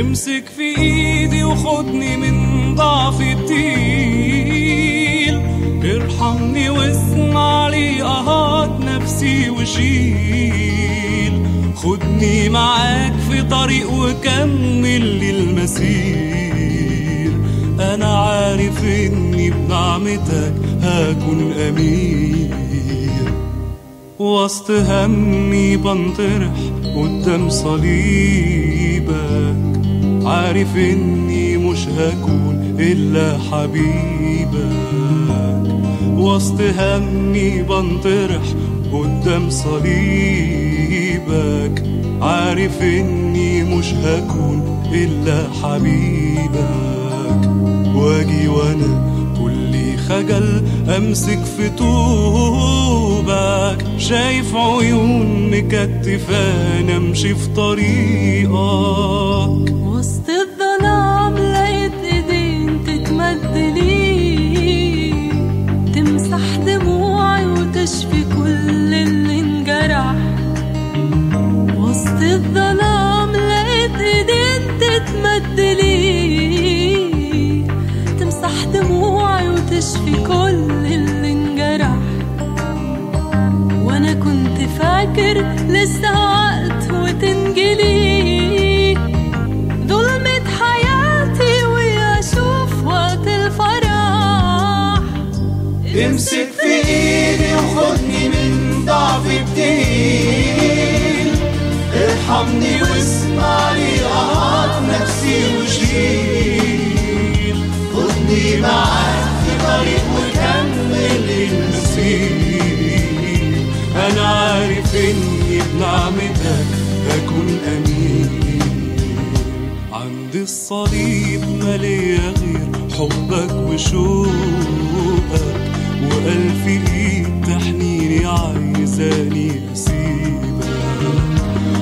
امسك في ايدي وخدني من ضعفي التقيل ارحمني واسمع لي اهات نفسي وشيل. خدني معاك في طريق وكمل لي المسير. أنا عارف اني بنعمتك هكون أمير. وسط همي بنطرح قدام صليبك عارف إني مش هكون إلا حبيبك. وسط همي بنطرح قدام صليبك. عارف إني مش هكون إلا حبيبك. وأجي وأنا كلي خجل أمسك في طوبك. شايف عيون مكتفاني أمشي في طريقك. وتنجلي ظلمة حياتي وأشوف وقت الفرح. امسك في إيدي وخدني من ضعفي بتقيل ارحمني واسمع لي أهات نفسي وشيل. خدني معاك في طريق وكمل المسير أنا عارف إني بنعمتك هكون أمين. عند الصليب ما ليا غير حبك وشوقك وألف إيد تحنيني عايزاني أسيبك.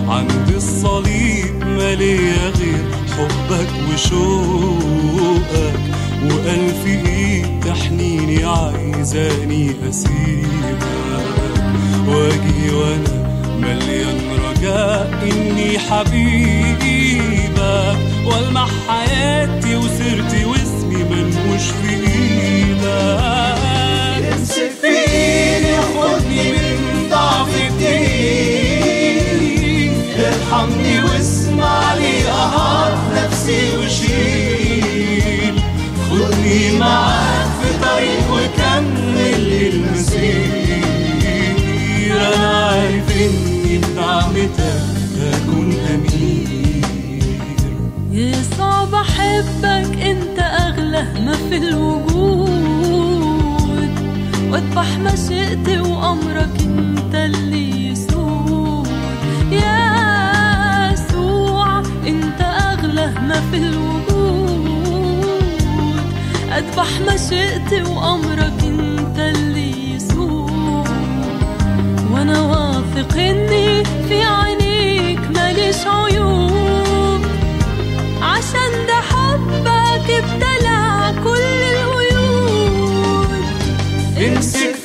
عند الصليب ما ليا غير حبك وشوقك وألف إيد تحنيني عايزاني أسيبك. وأنا مليان رجاء إني حبيبك والمع حياتي وسيرتي واسمي منوش في إيدك. امسك في إيدي وخدني من ضعفي بتقيل ارحمني واسمع لي أهات نفسي وشيل. خدني معاك بحبك انت اغلى ما في الوجود. واذبح مشيئتي وامرك انت اللي يسود. يسوع انت اغلى ما في الوجود. اذبح مشيئتي وامرك انت اللي يسود. وأنا واثق اني في عينيك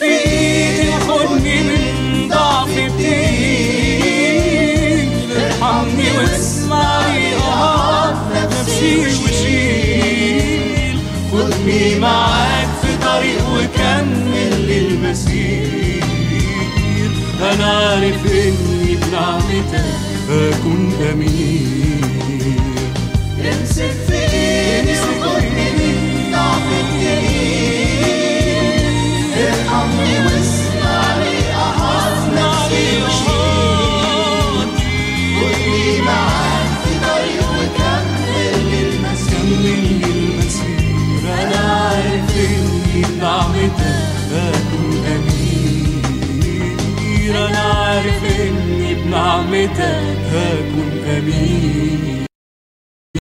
ايدي وخدني من ضعفي بتقيل ارحمني واسمع لي اهات نفسي وشيل. خدني معاك في طريق وكمل للمسير. أنا عارف إني بنعمتك هكون امير امسك في بنعمتك هكون امير